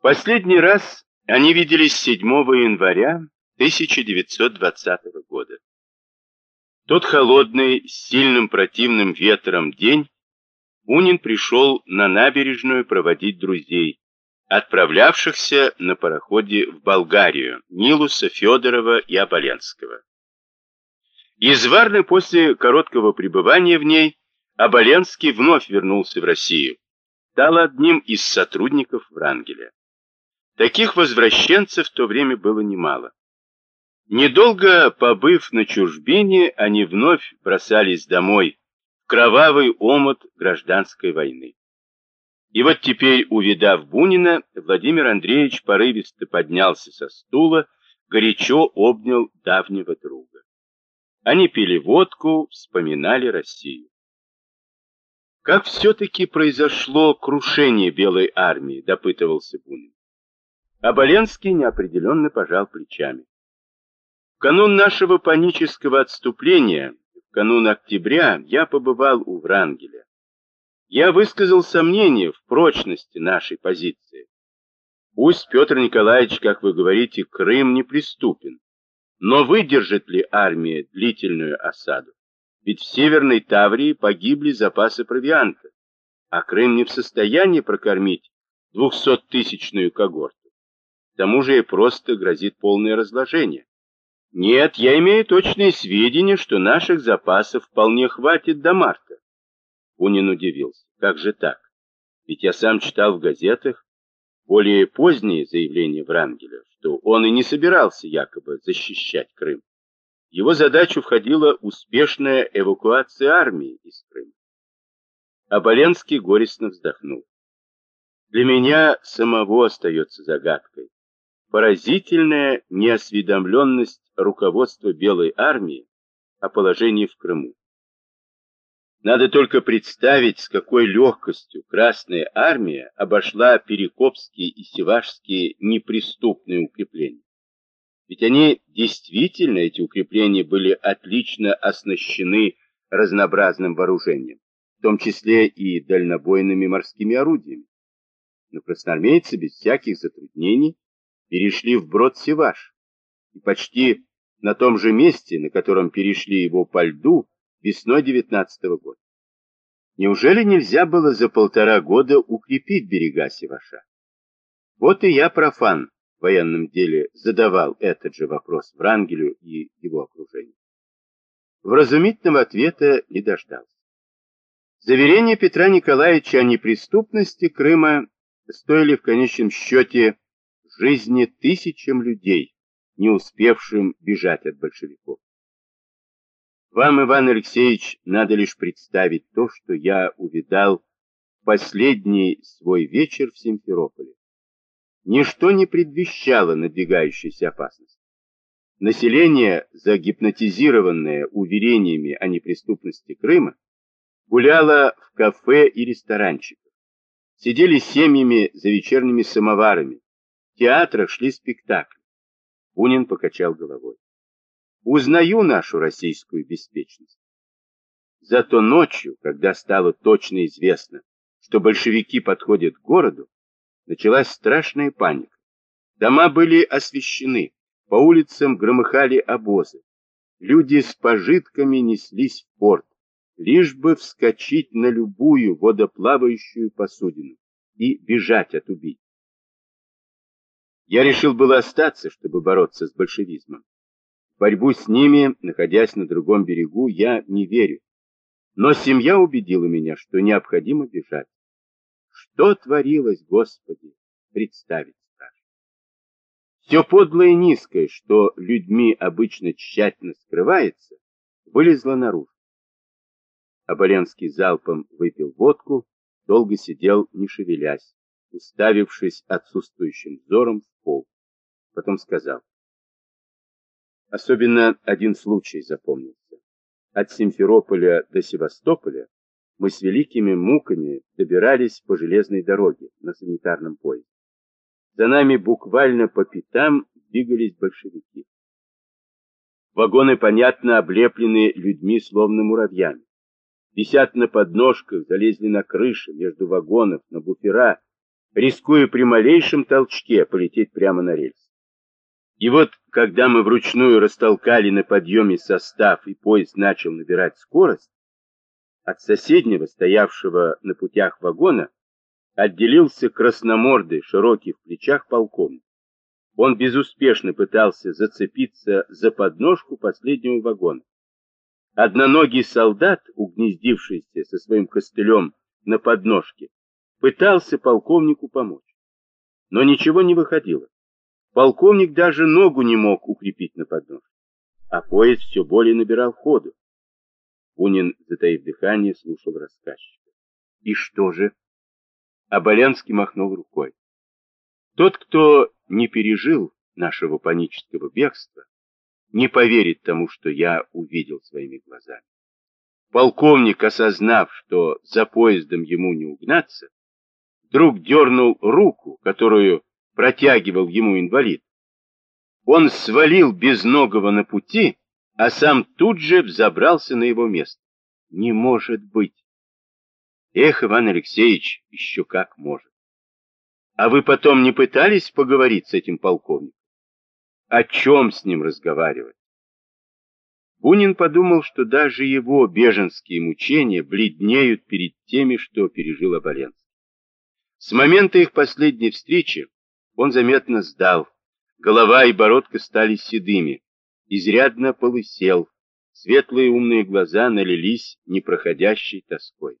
Последний раз они виделись 7 января 1920 года. Тот холодный, с сильным противным ветром день Бунин пришел на набережную проводить друзей, отправлявшихся на пароходе в Болгарию, Нилуса, Федорова и Оболенского. Из Варны после короткого пребывания в ней Оболенский вновь вернулся в Россию, стал одним из сотрудников Врангеля. Таких возвращенцев в то время было немало. Недолго побыв на чужбине, они вновь бросались домой, в кровавый омут гражданской войны. И вот теперь, увидав Бунина, Владимир Андреевич порывисто поднялся со стула, горячо обнял давнего друга. Они пили водку, вспоминали Россию. Как все-таки произошло крушение Белой армии, допытывался Бунин. Оболенский неопределенно пожал плечами. В канун нашего панического отступления, в канун октября, я побывал у Врангеля. Я высказал сомнение в прочности нашей позиции. Пусть Петр Николаевич, как вы говорите, Крым неприступен, но выдержит ли армия длительную осаду? Ведь в Северной Таврии погибли запасы провианта, а Крым не в состоянии прокормить двухсоттысячную когорту тому же и просто грозит полное разложение. Нет, я имею точные сведения, что наших запасов вполне хватит до марта. Бунин удивился. Как же так? Ведь я сам читал в газетах более поздние заявления Врангеля, что он и не собирался якобы защищать Крым. Его задачу входила успешная эвакуация армии из Крыма. Оболенский горестно вздохнул. Для меня самого остается загадкой, поразительная неосведомленность руководства Белой армии о положении в Крыму. Надо только представить, с какой легкостью Красная армия обошла Перекопские и Севашские неприступные укрепления. Ведь они действительно, эти укрепления, были отлично оснащены разнообразным вооружением, в том числе и дальнобойными морскими орудиями. Но красноармейцы без всяких затруднений перешли в брод Севаш, и почти на том же месте, на котором перешли его по льду весной 19 -го года. Неужели нельзя было за полтора года укрепить берега Севаша? Вот и я, профан, в военном деле задавал этот же вопрос Врангелю и его окружению. Вразумительного ответа не дождался. Заверения Петра Николаевича о неприступности Крыма стоили в конечном счете жизни тысячам людей, не успевшим бежать от большевиков. Вам, Иван Алексеевич, надо лишь представить то, что я увидал в последний свой вечер в Симферополе. Ничто не предвещало надвигающейся опасности. Население, загипнотизированное уверениями о неприступности Крыма, гуляло в кафе и ресторанчиках, сидели семьями за вечерними самоварами, театрах шли спектакли. Бунин покачал головой. Узнаю нашу российскую беспечность. Зато ночью, когда стало точно известно, что большевики подходят к городу, началась страшная паника. Дома были освещены, по улицам громыхали обозы. Люди с пожитками неслись в порт, лишь бы вскочить на любую водоплавающую посудину и бежать от убийц. Я решил было остаться, чтобы бороться с большевизмом. В борьбу с ними, находясь на другом берегу, я не верю. Но семья убедила меня, что необходимо бежать. Что творилось, Господи, представить страшно. Все подлое и низкое, что людьми обычно тщательно скрывается, вылезло наружу. Оболенский залпом выпил водку, долго сидел, не шевелясь, уставившись отсутствующим взором в пол. Потом сказал. Особенно один случай запомнился. От Симферополя до Севастополя мы с великими муками добирались по железной дороге на санитарном поезде. За нами буквально по пятам двигались большевики. Вагоны, понятно, облеплены людьми, словно муравьями. Висят на подножках, залезли на крыши, между вагонов, на буфера, рискуя при малейшем толчке полететь прямо на рельс. И вот, когда мы вручную растолкали на подъеме состав и поезд начал набирать скорость, от соседнего, стоявшего на путях вагона, отделился красномордый, широкий в плечах полковник. Он безуспешно пытался зацепиться за подножку последнего вагона. Одноногий солдат, угнездившийся со своим костылем на подножке, пытался полковнику помочь. Но ничего не выходило. Полковник даже ногу не мог укрепить на подножке, а поезд все более набирал ходу. Бунин, затаив дыхание, слушал рассказчика. И что же? Оболенский махнул рукой. Тот, кто не пережил нашего панического бегства, не поверит тому, что я увидел своими глазами. Полковник, осознав, что за поездом ему не угнаться, вдруг дернул руку, которую протягивал ему инвалид. Он свалил безногого на пути, а сам тут же взобрался на его место. Не может быть! Эх, Иван Алексеевич, еще как может. А вы потом не пытались поговорить с этим полковником? О чем с ним разговаривать? Бунин подумал, что даже его беженские мучения бледнеют перед теми, что пережил Оболенский. С момента их последней встречи он заметно сдал. Голова и бородка стали седыми, изрядно полысел, светлые умные глаза налились непроходящей тоской.